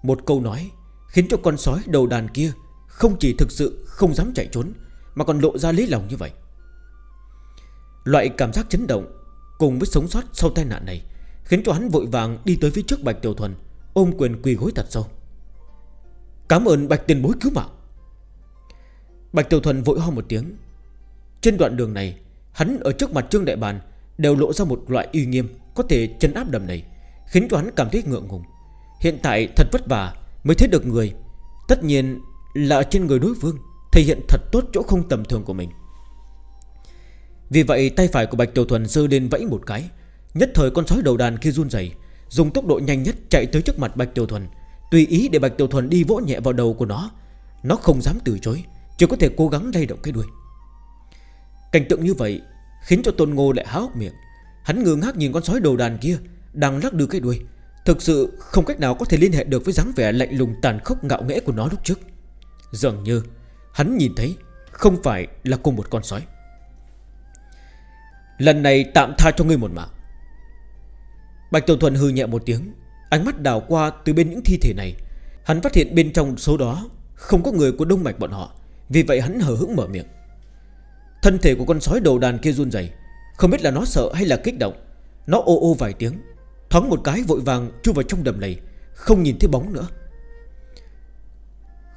Một câu nói Khiến cho con sói đầu đàn kia Không chỉ thực sự không dám chạy trốn, Mà còn lộ ra lý lòng như vậy. Loại cảm giác chấn động Cùng với sống sót sau tai nạn này Khiến cho hắn vội vàng đi tới phía trước Bạch Tiểu Thuần, Ôm quyền quỳ gối thật sâu. Cảm ơn Bạch tiền bối cứu mạng. Bạch Tiểu Thuần vội ho một tiếng. Trên đoạn đường này Hắn ở trước mặt Trương Đại Bàn Đều lộ ra một loại uy nghiêm Có thể chân áp đầm này, Khiến cho hắn cảm thấy ngượng ngùng. Hiện tại thật vất vả mới thấy được người. Tất nhiên là trên người đối phương Thể hiện thật tốt chỗ không tầm thường của mình. Vì vậy tay phải của Bạch Tiểu Thuần dơ lên vẫy một cái, Nhất thời con sói đầu đàn khi run dày Dùng tốc độ nhanh nhất chạy tới trước mặt Bạch Tiểu Thuần, Tùy ý để Bạch Tiểu Thuần đi vỗ nhẹ vào đầu của nó. Nó không dám từ chối, Chỉ có thể cố gắng lay động cái đuôi. Cảnh tượng như vậy Khiến cho Tôn Ngô lại há hốc miệng. Hắn ngơ ngác nhìn con sói đầu đàn kia Đang lắc đưa cái đuôi. Thực sự không cách nào có thể liên hệ được với dáng vẻ lạnh lùng tàn khốc ngạo nghẽ của nó lúc trước. Dường như Hắn nhìn thấy Không phải là cùng một con sói. Lần này tạm tha cho ngươi một mạng. Bạch Tiểu Thuần hư nhẹ một tiếng, Ánh mắt đảo qua từ bên những thi thể này. Hắn phát hiện bên trong số đó Không có người của đông mạch bọn họ, Vì vậy hắn hở hững mở miệng. Thân thể của con sói đầu đàn kia run dày Không biết là nó sợ hay là kích động. Nó ô ô vài tiếng, Thoáng một cái vội vàng chui vào trong đầm lầy, Không nhìn thấy bóng nữa.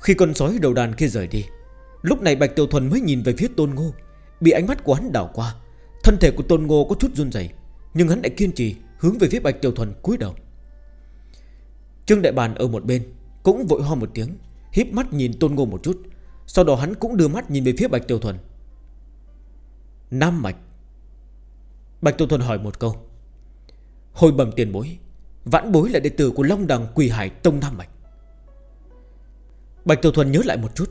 Khi con sói đầu đàn kia rời đi, Lúc này Bạch Tiểu Thuần mới nhìn về phía Tôn Ngô, Bị ánh mắt của hắn đảo qua. Thân thể của Tôn Ngô có chút run dày Nhưng hắn lại kiên trì hướng về phía Bạch Tiểu Thuần cúi đầu. Trương Đại Bàn ở một bên Cũng vội ho một tiếng, híp mắt nhìn Tôn Ngô một chút. Sau đó hắn cũng đưa mắt nhìn về phía Bạch Tiểu Thuần. Nam Mạch. Bạch Tôn Thuần hỏi một câu. Hồi bầm tiền bối, Vãn bối là đệ tử của Long Đằng Quỳ Hải Tông Nam Mạch. Bạch Tôn Thuần nhớ lại một chút.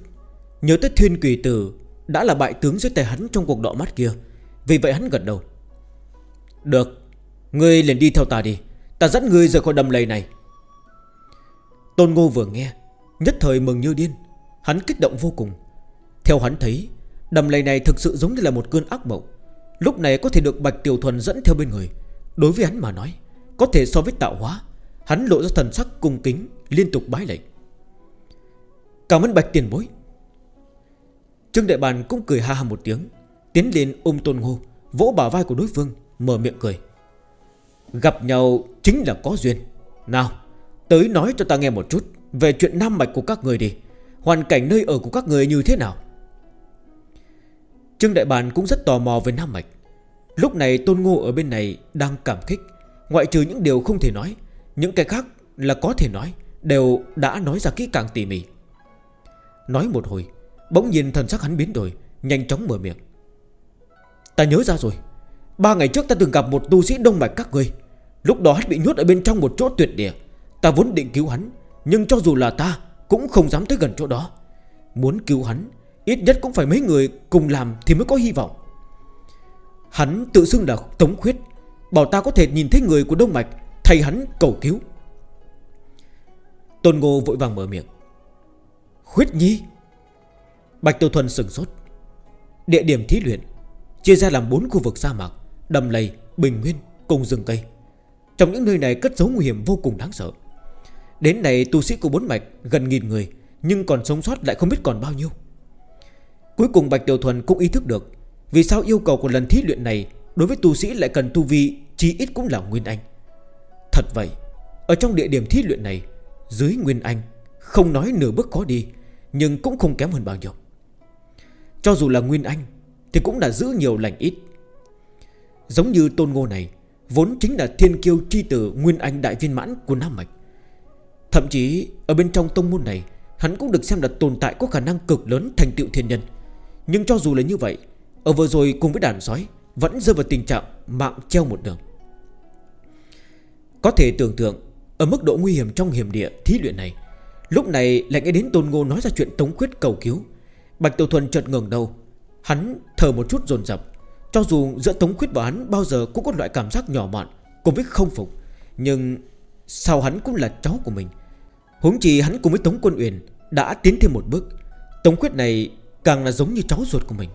Nhớ tới thiên quỷ tử Đã là bại tướng dưới tay hắn trong cuộc đọ mắt kia. Vì vậy hắn gật đầu. Được, Ngươi liền đi theo ta đi. Ta dẫn ngươi rời khỏi đầm lầy này. Tôn Ngô vừa nghe, Nhất thời mừng như điên. Hắn kích động vô cùng. Theo hắn thấy Đầm lầy này thực sự giống như là một cơn ác mộng. Lúc này có thể được Bạch Tiểu Thuần dẫn theo bên người. Đối với hắn mà nói, Có thể so với tạo hóa, Hắn lộ ra thần sắc cung kính, Liên tục bái lệnh Cảm ơn Bạch tiền bối. Trương Đại Bàn cũng cười ha ha một tiếng, Tiến lên ôm Tôn Ngô, Vỗ bả vai của đối phương, Mở miệng cười. Gặp nhau chính là có duyên. Nào, Tới nói cho ta nghe một chút Về chuyện nam mạch của các người đi. Hoàn cảnh nơi ở của các người như thế nào? Trương Đại Bàn cũng rất tò mò về Nam Mạch. Lúc này Tôn Ngô ở bên này đang cảm kích, Ngoại trừ những điều không thể nói, Những cái khác là có thể nói, Đều đã nói ra kỹ càng tỉ mỉ. Nói một hồi, Bỗng nhìn thần sắc hắn biến đổi, Nhanh chóng mở miệng. Ta nhớ ra rồi, Ba ngày trước ta từng gặp một tu sĩ đông mạch các người Lúc đó hắn bị nhốt ở bên trong một chỗ tuyệt địa. Ta vốn định cứu hắn, Nhưng cho dù là ta, Cũng không dám tới gần chỗ đó. Muốn cứu hắn Ít nhất cũng phải mấy người cùng làm Thì mới có hy vọng. Hắn tự xưng là Tống Khuyết Bảo ta có thể nhìn thấy người của Đông Mạch Thầy hắn cầu cứu. Tôn Ngô vội vàng mở miệng. Khuyết Nhi? Bạch Tiêu Thuần sừng sốt. Địa điểm thí luyện Chia ra làm 4 khu vực sa mạc Đầm lầy, bình nguyên cùng rừng cây. Trong những nơi này cất giấu nguy hiểm vô cùng đáng sợ. Đến này tu sĩ của bốn mạch gần nghìn người Nhưng còn sống sót lại không biết còn bao nhiêu. Cuối cùng Bạch Tiểu Thuần cũng ý thức được Vì sao yêu cầu của lần thí luyện này Đối với tu sĩ lại cần tu vi Chí ít cũng là Nguyên Anh. Thật vậy, Ở trong địa điểm thí luyện này, Dưới Nguyên Anh, Không nói nửa bước khó đi, Nhưng cũng không kém hơn bao nhiêu. Cho dù là Nguyên Anh Thì cũng đã giữ nhiều lành ít. Giống như tôn ngô này, Vốn chính là thiên kiêu chi tử Nguyên Anh đại viên mãn của Nam Mạch. Thậm chí, ở bên trong tông môn này, Hắn cũng được xem là tồn tại có khả năng cực lớn thành tựu thiên nhân. Nhưng cho dù là như vậy, Ở vừa rồi cùng với đàn sói Vẫn rơi vào tình trạng mạng treo một đường. Có thể tưởng tượng, Ở mức độ nguy hiểm trong hiểm địa thí luyện này, Lúc này lại nghe đến Tôn Ngô nói ra chuyện tống khuyết cầu cứu. Bạch Tiểu Thuần chợt ngừng đầu, Hắn thở một chút dồn dập. Cho dù giữa tống khuyết và hắn bao giờ cũng có loại cảm giác nhỏ mọn Cùng với không phục, Nhưng sao hắn cũng là cháu của mình. Huống chi hắn cùng với Tống Quân Uyển Đã tiến thêm một bước. Tống Quyết này Càng là giống như cháu ruột của mình.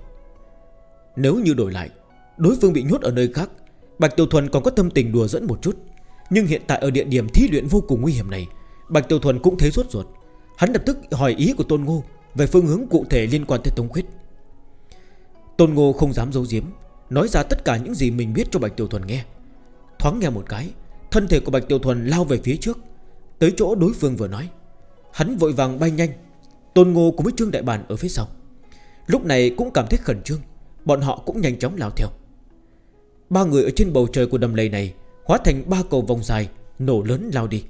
Nếu như đổi lại, Đối phương bị nhốt ở nơi khác, Bạch Tiểu Thuần còn có tâm tình đùa dẫn một chút. Nhưng hiện tại ở địa điểm thi luyện vô cùng nguy hiểm này, Bạch Tiểu Thuần cũng thấy suốt ruột. Hắn lập tức hỏi ý của Tôn Ngô Về phương hướng cụ thể liên quan tới Tống Khuyết. Tôn Ngô không dám giấu giếm, Nói ra tất cả những gì mình biết cho Bạch Tiểu Thuần nghe. Thoáng nghe một cái, Thân thể của Bạch Tiểu Thuần lao về phía trước. Tới chỗ đối phương vừa nói, Hắn vội vàng bay nhanh. Tôn Ngô cùng với Trương Đại Bản ở phía sau. Lúc này cũng cảm thấy khẩn trương. Bọn họ cũng nhanh chóng lao theo. Ba người ở trên bầu trời của đầm lầy này Hóa thành ba cầu vòng dài, Nổ lớn lao đi.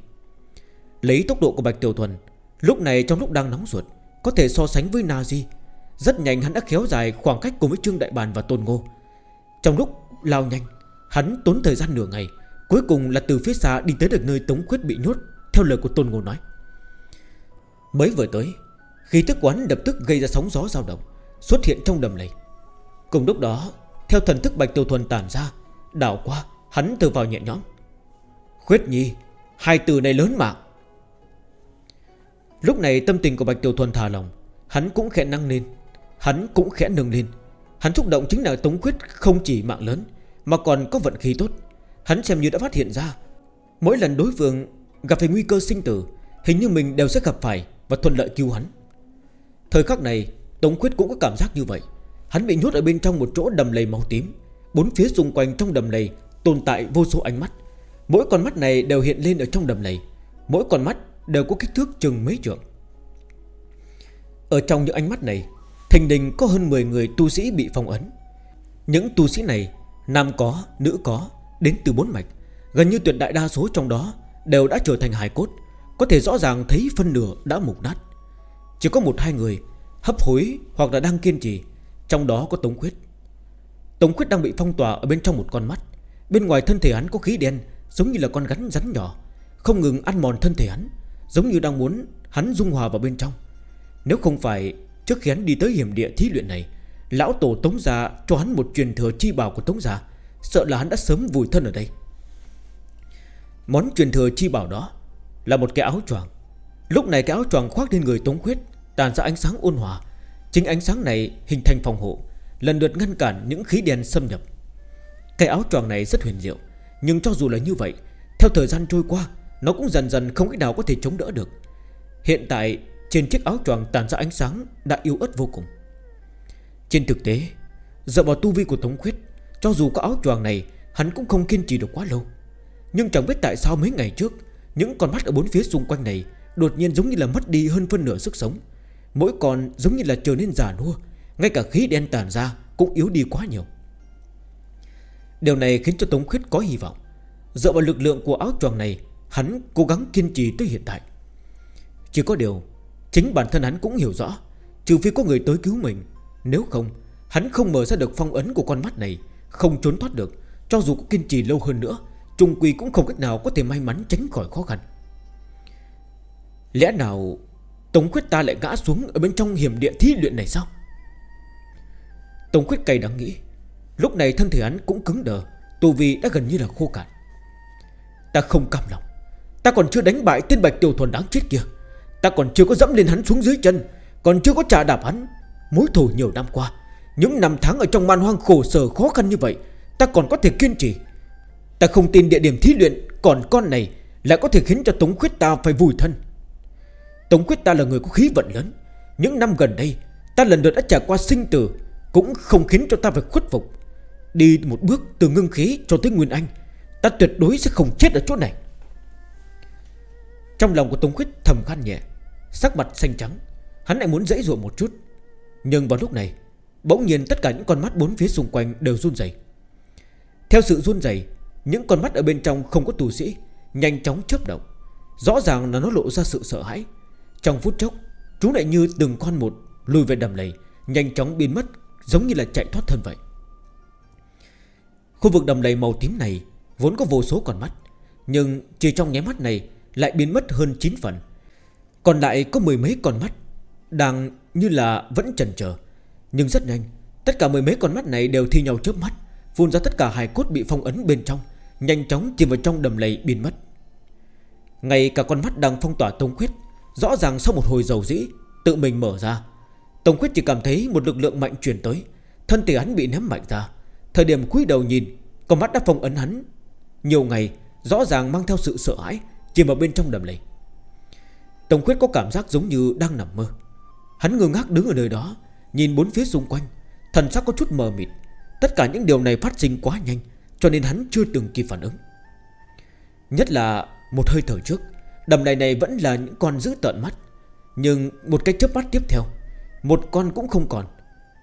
Lấy tốc độ của Bạch Tiểu Thuần, Lúc này trong lúc đang nóng ruột, Có thể so sánh với Nazi, Rất nhanh hắn đã khéo dài khoảng cách cùng với Trương Đại Bàn và Tôn Ngô. Trong lúc lao nhanh, Hắn tốn thời gian nửa ngày, Cuối cùng là từ phía xa đi tới được nơi Tống Quyết bị nhốt, Theo lời của Tôn Ngô nói. Mới vừa tới, Khi thức quán đập tức gây ra sóng gió dao động xuất hiện trong đầm lầy. Cùng lúc đó, Theo thần thức Bạch Tiêu Thuần tản ra, Đảo qua, hắn từ vào nhẹ nhõm. Khuyết nhi, Hai từ này lớn mạng. Lúc này tâm tình của Bạch Tiêu Thuần thả lòng Hắn cũng khẽ năng lên, Hắn cũng khẽ nâng lên. Hắn xúc động chính là Tống Khuyết không chỉ mạng lớn, Mà còn có vận khí tốt. Hắn xem như đã phát hiện ra, Mỗi lần đối phương gặp phải nguy cơ sinh tử, Hình như mình đều sẽ gặp phải Và thuận lợi cứu hắn. Thời khắc này Tống Khuyết cũng có cảm giác như vậy. Hắn bị nhốt ở bên trong một chỗ đầm lầy màu tím. Bốn phía xung quanh trong đầm lầy Tồn tại vô số ánh mắt. Mỗi con mắt này đều hiện lên ở trong đầm lầy. Mỗi con mắt đều có kích thước chừng mấy trượng. Ở trong những ánh mắt này Thành đình có hơn 10 người tu sĩ bị phong ấn. Những tu sĩ này Nam có, nữ có Đến từ bốn mạch. Gần như tuyệt đại đa số trong đó Đều đã trở thành hài cốt. Có thể rõ ràng thấy phân nửa đã mục nát. Chỉ có một hai người hấp hối hoặc là đang kiên trì, Trong đó có Tống Khuyết. Tống Khuyết đang bị phong tỏa ở bên trong một con mắt. Bên ngoài thân thể hắn có khí đen, Giống như là con rắn rắn nhỏ, Không ngừng ăn mòn thân thể hắn, Giống như đang muốn hắn dung hòa vào bên trong. Nếu không phải trước khi hắn đi tới hiểm địa thí luyện này, Lão tổ Tống Gia cho hắn một truyền thừa chi bảo của Tống Gia, Sợ là hắn đã sớm vùi thân ở đây. Món truyền thừa chi bảo đó Là một cái áo choàng. Lúc này cái áo choàng khoác lên người Tống Khuyết Tàn ra ánh sáng ôn hòa. Chính ánh sáng này hình thành phòng hộ, Lần lượt ngăn cản những khí đen xâm nhập. Cái áo choàng này rất huyền diệu, Nhưng cho dù là như vậy, Theo thời gian trôi qua, Nó cũng dần dần không cách nào có thể chống đỡ được. Hiện tại, trên chiếc áo choàng tàn ra ánh sáng Đã yếu ớt vô cùng. Trên thực tế, Dựa vào tu vi của Tống Khuyết, Cho dù có áo choàng này, Hắn cũng không kiên trì được quá lâu. Nhưng chẳng biết tại sao mấy ngày trước, Những con mắt ở bốn phía xung quanh này Đột nhiên giống như là mất đi hơn phân nửa sức sống. Mỗi con giống như là trở nên già nua, Ngay cả khí đen tàn ra Cũng yếu đi quá nhiều. Điều này khiến cho Tống Khuyết có hy vọng. Dựa vào lực lượng của áo choàng này, Hắn cố gắng kiên trì tới hiện tại. Chỉ có điều, Chính bản thân hắn cũng hiểu rõ, Trừ phi có người tới cứu mình. Nếu không, Hắn không mở ra được phong ấn của con mắt này, Không trốn thoát được, Cho dù có kiên trì lâu hơn nữa, Trung Quy cũng không cách nào có thể may mắn tránh khỏi khó khăn. Lẽ nào Tống khuyết ta lại gã xuống Ở bên trong hiểm địa thi luyện này sao? Tống khuyết cày đang nghĩ, Lúc này thân thể hắn cũng cứng đờ Tù vi đã gần như là khô cạn. Ta không cam lòng, Ta còn chưa đánh bại tên bạch tiểu thuần đáng chết kia. Ta còn chưa có dẫm lên hắn xuống dưới chân, Còn chưa có trả đạp hắn. Mối thù nhiều năm qua, Những năm tháng ở trong man hoang khổ sở khó khăn như vậy, Ta còn có thể kiên trì. Ta không tin địa điểm thí luyện Còn con này lại có thể khiến cho Tống Khuyết ta phải vùi thân. Tống Quyết ta là người có khí vận lớn. Những năm gần đây, Ta lần lượt đã trải qua sinh tử, Cũng không khiến cho ta phải khuất phục. Đi một bước từ ngưng khí cho tới Nguyên Anh, Ta tuyệt đối sẽ không chết ở chỗ này. Trong lòng của Tống Quyết thầm khăn nhẹ, Sắc mặt xanh trắng, Hắn lại muốn dễ dụa một chút. Nhưng vào lúc này, Bỗng nhiên tất cả những con mắt bốn phía xung quanh đều run dày Theo sự run dày Những con mắt ở bên trong không có tù sĩ Nhanh chóng chớp động. Rõ ràng là nó lộ ra sự sợ hãi. Trong phút chốc Chúng lại như từng con một Lùi về đầm lầy, Nhanh chóng biến mất Giống như là chạy thoát thân vậy. Khu vực đầm lầy màu tím này Vốn có vô số con mắt, Nhưng chỉ trong nháy mắt này Lại biến mất hơn 9 phần. Còn lại có mười mấy con mắt Đang như là vẫn chần chờ, Nhưng rất nhanh, Tất cả mười mấy con mắt này đều thi nhau chớp mắt, Phun ra tất cả hài cốt bị phong ấn bên trong, Nhanh chóng chìm vào trong đầm lầy biến mất. Ngay cả con mắt đang phong tỏa tông khuyết Rõ ràng sau một hồi dầu dĩ, Tự mình mở ra. Tổng quyết chỉ cảm thấy một lực lượng mạnh truyền tới. Thân thể hắn bị ném mạnh ra. Thời điểm cúi đầu nhìn, Con mắt đã phong ấn hắn. Nhiều ngày, rõ ràng mang theo sự sợ hãi, Chìm vào bên trong đầm lầy. Tổng quyết có cảm giác giống như đang nằm mơ. Hắn ngơ ngác đứng ở nơi đó, Nhìn bốn phía xung quanh. Thần sắc có chút mờ mịt. Tất cả những điều này phát sinh quá nhanh, Cho nên hắn chưa từng kịp phản ứng. Nhất là một hơi thở trước. Đầm này này vẫn là những con giữ tợn mắt. Nhưng một cái chớp mắt tiếp theo, Một con cũng không còn.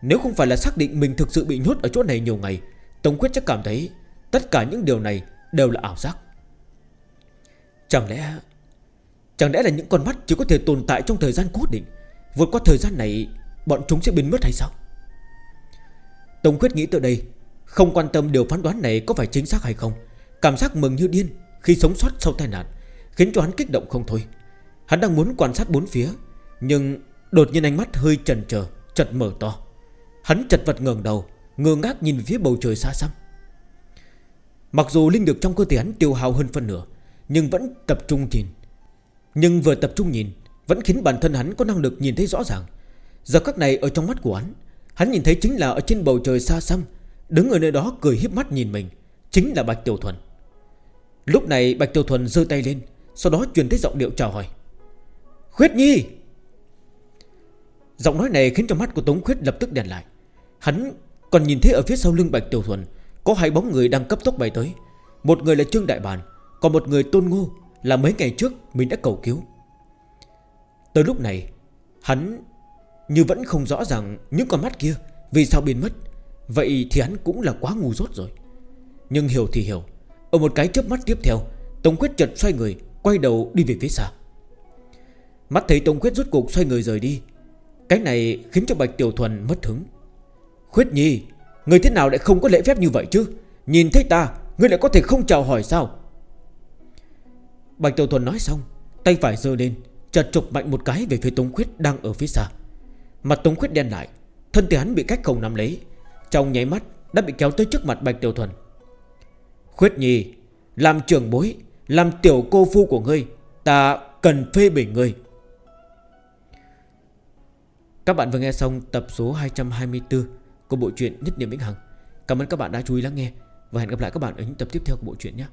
Nếu không phải là xác định mình thực sự bị nhốt ở chỗ này nhiều ngày, Tống Quyết chắc cảm thấy Tất cả những điều này đều là ảo giác. Chẳng lẽ Chẳng lẽ là những con mắt chỉ có thể tồn tại trong thời gian cố định? Vượt qua thời gian này, Bọn chúng sẽ biến mất hay sao? Tống Quyết nghĩ từ đây, Không quan tâm điều phán đoán này có phải chính xác hay không. Cảm giác mừng như điên Khi sống sót sau tai nạn. Khiến cho hắn kích động không thôi. Hắn đang muốn quan sát bốn phía, Nhưng đột nhiên ánh mắt hơi chần chờ Chật mở to. Hắn chật vật ngẩng đầu, Ngơ ngác nhìn phía bầu trời xa xăm. Mặc dù linh lực trong cơ thể hắn tiêu hao hơn phân nửa, Nhưng vẫn tập trung nhìn. Nhưng vừa tập trung nhìn, Vẫn khiến bản thân hắn có năng lực nhìn thấy rõ ràng. Giờ các này ở trong mắt của hắn Hắn nhìn thấy chính là ở trên bầu trời xa xăm, Đứng ở nơi đó cười hiếp mắt nhìn mình, Chính là Bạch Tiểu Thuần. Lúc này Bạch Tiểu Thuần dơ tay lên sau đó truyền tới giọng điệu chào hỏi. Khuyết Nhi! Giọng nói này khiến cho mắt của Tống Khuyết lập tức đèn lại. Hắn còn nhìn thấy ở phía sau lưng Bạch Tiểu Thuần, Có hai bóng người đang cấp tốc bay tới. Một người là Trương Đại Bàn Còn một người Tôn Ngô, Là mấy ngày trước mình đã cầu cứu. Tới lúc này, Hắn như vẫn không rõ ràng Những con mắt kia vì sao biến mất. Vậy thì hắn cũng là quá ngu rốt rồi. Nhưng hiểu thì hiểu. Ở một cái chớp mắt tiếp theo, Tống Khuyết chợt xoay người Quay đầu đi về phía xa. Mắt thấy Tông Khuyết rút cục xoay người rời đi, Cái này khiến cho Bạch Tiểu Thuần mất hứng. Khuyết Nhi, Người thế nào lại không có lễ phép như vậy chứ? Nhìn thấy ta Người lại có thể không chào hỏi sao? Bạch Tiểu Thuần nói xong, Tay phải dơ lên, chợt chụp mạnh một cái về phía Tống Khuyết đang ở phía xa. Mặt Tống Khuyết đen lại, Thân thể hắn bị cách không nắm lấy, Trong nháy mắt đã bị kéo tới trước mặt Bạch Tiểu Thuần. Khuyết Nhi, Làm trưởng bối làm tiểu cô phu của ngươi, Ta cần phê bình ngươi. Các bạn vừa nghe xong tập số 224 Của bộ truyện Nhất Niệm Vĩnh Hằng. Cảm ơn các bạn đã chú ý lắng nghe Và hẹn gặp lại các bạn ở những tập tiếp theo của bộ truyện nhé.